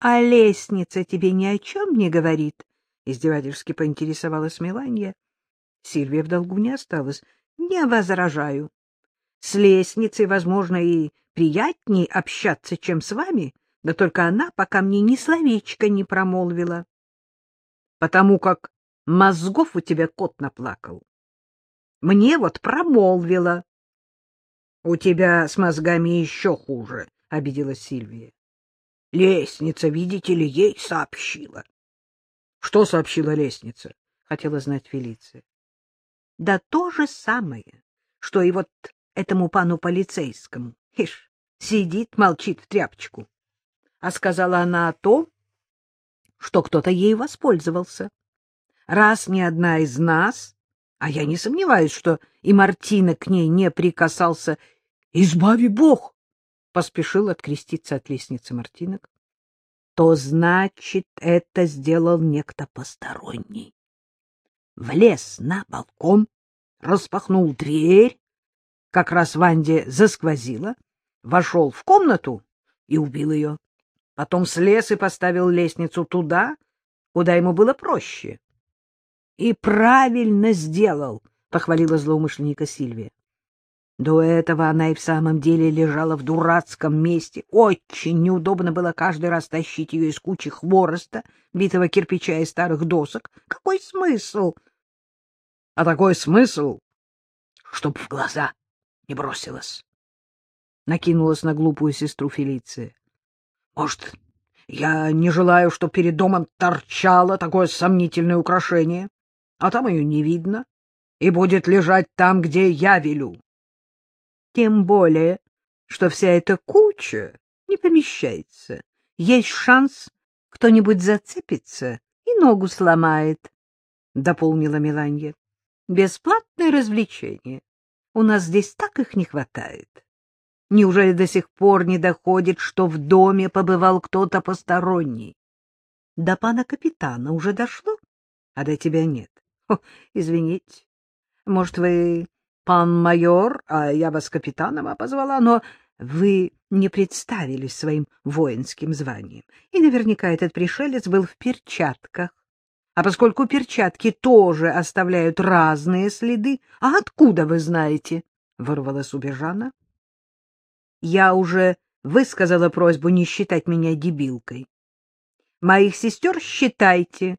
А лестница тебе ни о чем не говорит? — издевательски поинтересовалась Меланья. Сильвия в долгу не осталась. — Не возражаю. С лестницей, возможно, и приятней общаться, чем с вами, да только она пока мне ни словечко не промолвила. Потому как мозгов у тебя кот наплакал. Мне вот промолвила. — У тебя с мозгами еще хуже, — обиделась Сильвия. — Лестница, видите ли, ей сообщила. — Что сообщила лестница? — хотела знать Фелиция. — Да то же самое, что и вот этому пану полицейскому. Ишь, сидит, молчит в тряпочку. А сказала она о том, что кто-то ей воспользовался. Раз ни одна из нас, а я не сомневаюсь, что и Мартина к ней не прикасался, избави Бог, поспешил откреститься от лестницы Мартинок, то значит, это сделал некто посторонний. Влез на балкон, распахнул дверь, как раз Ванде засквозило, вошел в комнату и убил ее. Потом слез и поставил лестницу туда, куда ему было проще. — И правильно сделал, — похвалила злоумышленника Сильвия. До этого она и в самом деле лежала в дурацком месте. Очень неудобно было каждый раз тащить ее из кучи хвороста, битого кирпича и старых досок. Какой смысл? А такой смысл, чтоб в глаза не бросилась. Накинулась на глупую сестру Фелиция. Может, я не желаю, что перед домом торчало такое сомнительное украшение, а там ее не видно, и будет лежать там, где я велю. Тем более, что вся эта куча не помещается. Есть шанс, кто-нибудь зацепится и ногу сломает, — дополнила Меланья. Бесплатное развлечение. У нас здесь так их не хватает. Неужели до сих пор не доходит, что в доме побывал кто-то посторонний? До пана капитана уже дошло, а до тебя нет. О, извините, может, вы пан майор, а я вас капитаном обозвала, но вы не представились своим воинским званием. И наверняка этот пришелец был в перчатках. А поскольку перчатки тоже оставляют разные следы, а откуда вы знаете? — вырвалась у Я уже высказала просьбу не считать меня дебилкой. Моих сестер считайте.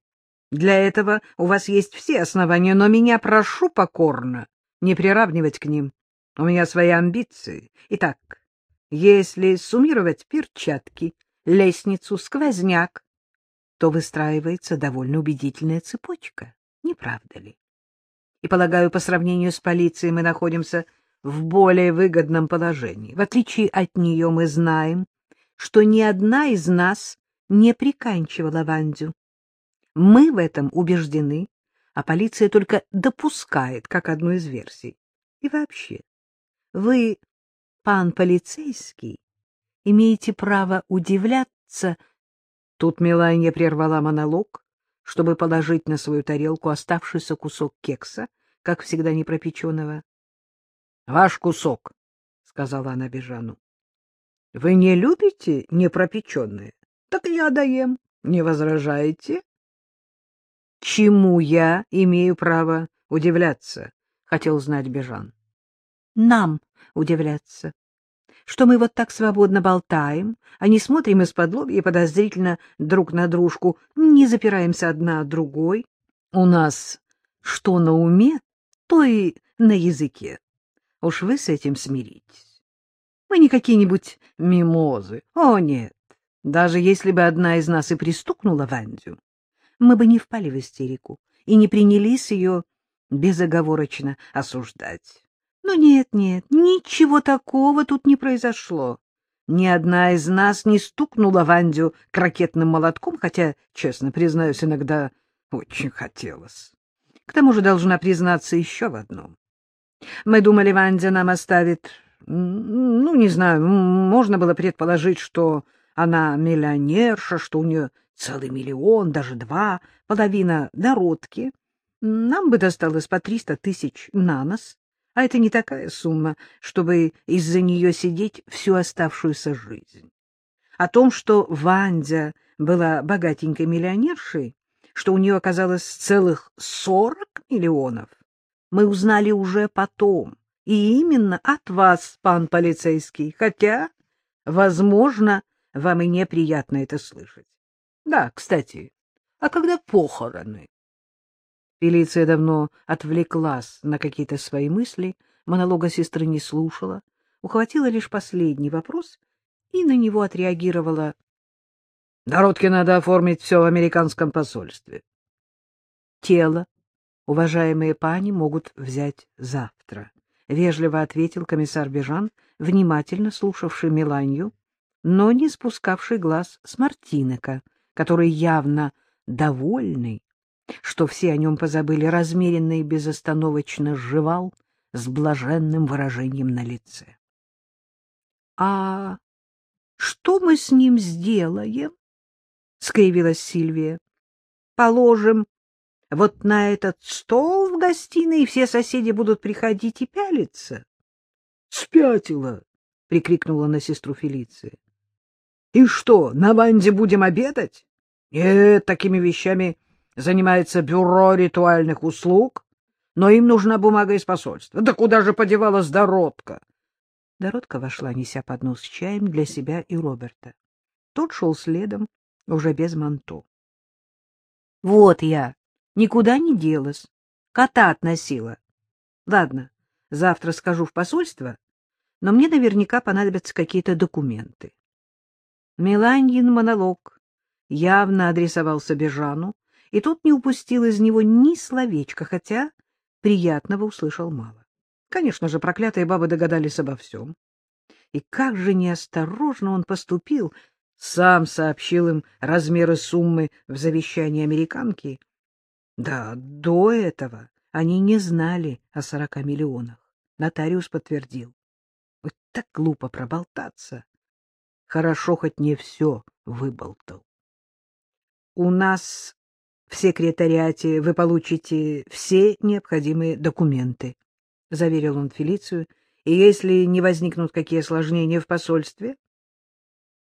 Для этого у вас есть все основания, но меня прошу покорно не приравнивать к ним. У меня свои амбиции. Итак, если суммировать перчатки, лестницу, сквозняк, то выстраивается довольно убедительная цепочка, не правда ли? И, полагаю, по сравнению с полицией мы находимся в более выгодном положении. В отличие от нее мы знаем, что ни одна из нас не приканчивала Вандю. Мы в этом убеждены, а полиция только допускает, как одну из версий. И вообще, вы, пан полицейский, имеете право удивляться. Тут Меланья прервала монолог, чтобы положить на свою тарелку оставшийся кусок кекса, как всегда непропеченного. — Ваш кусок, — сказала она Бежану. — Вы не любите непропеченные? Так я доем. Не возражаете? — Чему я имею право удивляться? — хотел знать Бежан. — Нам удивляться. Что мы вот так свободно болтаем, а не смотрим из-под лобья подозрительно друг на дружку, не запираемся одна от другой. У нас что на уме, то и на языке. Уж вы с этим смиритесь. Мы не какие-нибудь мимозы. О, нет. Даже если бы одна из нас и пристукнула Вандю, мы бы не впали в истерику и не принялись ее безоговорочно осуждать. Но нет, нет, ничего такого тут не произошло. Ни одна из нас не стукнула Вандю крокетным молотком, хотя, честно признаюсь, иногда очень хотелось. К тому же должна признаться еще в одном. Мы думали, Вандя нам оставит... Ну, не знаю, можно было предположить, что она миллионерша, что у нее целый миллион, даже два, половина дородки. Нам бы досталось по триста тысяч на нос, а это не такая сумма, чтобы из-за нее сидеть всю оставшуюся жизнь. О том, что Вандя была богатенькой миллионершей, что у нее оказалось целых сорок миллионов, мы узнали уже потом, и именно от вас, пан полицейский, хотя, возможно, вам и неприятно это слышать. Да, кстати, а когда похороны? Фелиция давно отвлеклась на какие-то свои мысли, монолога сестры не слушала, ухватила лишь последний вопрос и на него отреагировала. — Народке надо оформить все в американском посольстве. Тело уважаемые пани могут взять завтра, — вежливо ответил комиссар Бежан, внимательно слушавший Миланью, но не спускавший глаз с Мартинека, который явно довольный, что все о нем позабыли, размеренно и безостановочно жевал с блаженным выражением на лице. — А что мы с ним сделаем? — скривилась Сильвия. — Положим вот на этот стол в гостиной, и все соседи будут приходить и пялиться. — Спятила! — прикрикнула на сестру Фелиция. — И что, на банде будем обедать? Нет, такими вещами занимается бюро ритуальных услуг, но им нужна бумага из посольства. Да куда же подевалась Дородка? Дородка вошла, неся поднос с чаем для себя и Роберта. Тот шел следом, уже без манто. — Вот я, никуда не делась, кота относила. Ладно, завтра скажу в посольство, но мне наверняка понадобятся какие-то документы. Меланьин монолог явно адресовался Бежану, и тот не упустил из него ни словечка, хотя приятного услышал мало. Конечно же, проклятые бабы догадались обо всем. И как же неосторожно он поступил, сам сообщил им размеры суммы в завещании американки. Да, до этого они не знали о сорока миллионах. Нотариус подтвердил. Вот так глупо проболтаться. Хорошо хоть не все выболтал. У нас в секретариате вы получите все необходимые документы, — заверил он Фелицию, — и если не возникнут какие осложнения в посольстве,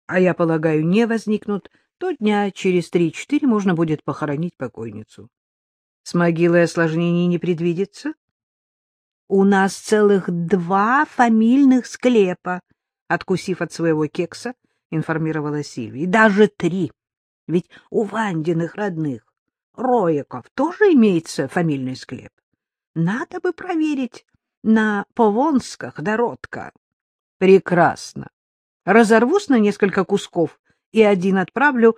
а я полагаю, не возникнут, то дня через три-четыре можно будет похоронить покойницу. С могилой осложнений не предвидится? — У нас целых два фамильных склепа, — откусив от своего кекса, информировала Сильвия. — Даже три. Ведь у Вандиных родных Рояков тоже имеется фамильный склеп. Надо бы проверить на Повонсках дородка. Прекрасно. Разорвусь на несколько кусков и один отправлю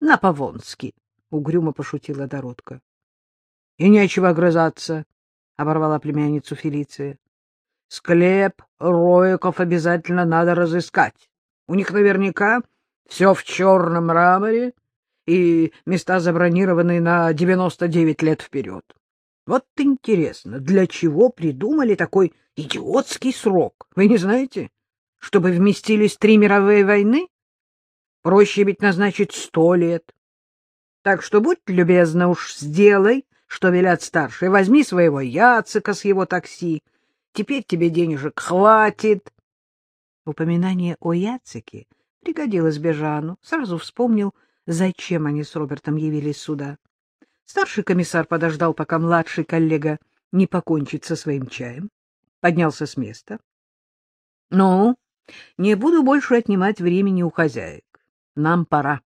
на Повонский, — угрюмо пошутила Дородка. — И нечего огрызаться, — оборвала племянницу Фелиция. — Склеп Рояков обязательно надо разыскать. У них наверняка все в черном мраморе и места забронированы на 99 лет вперед. Вот интересно, для чего придумали такой идиотский срок? Вы не знаете? Чтобы вместились три мировые войны? Проще ведь назначить сто лет. Так что будь любезна, уж сделай, что велят старшие. Возьми своего Яцика с его такси. Теперь тебе денежек хватит. Упоминание о Яцике пригодилось Бежану. Сразу вспомнил, зачем они с Робертом явились сюда. Старший комиссар подождал, пока младший коллега не покончит со своим чаем, поднялся с места. — Ну, не буду больше отнимать времени у хозяек. Нам пора.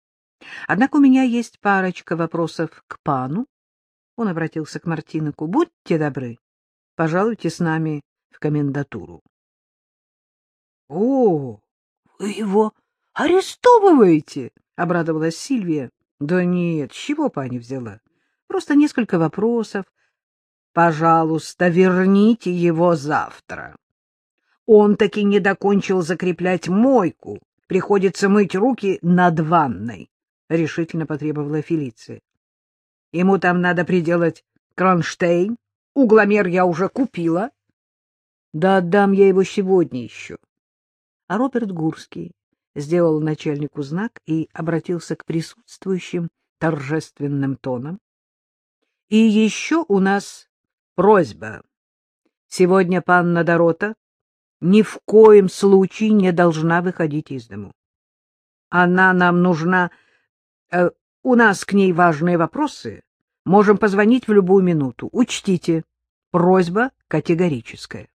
Однако у меня есть парочка вопросов к пану. Он обратился к Мартиноку. — Будьте добры, пожалуйте с нами в комендатуру. — О, вы его арестовываете? — обрадовалась Сильвия. — Да нет, чего пани взяла? Просто несколько вопросов. — Пожалуйста, верните его завтра. Он таки не докончил закреплять мойку. Приходится мыть руки над ванной, — решительно потребовала Фелиция. — Ему там надо приделать кронштейн. Угломер я уже купила. Да отдам я его сегодня еще. А Роберт Гурский сделал начальнику знак и обратился к присутствующим торжественным тоном. — И еще у нас просьба. Сегодня панна Дорота ни в коем случае не должна выходить из дому. Она нам нужна Э, у нас к ней важные вопросы. Можем позвонить в любую минуту. Учтите, просьба категорическая.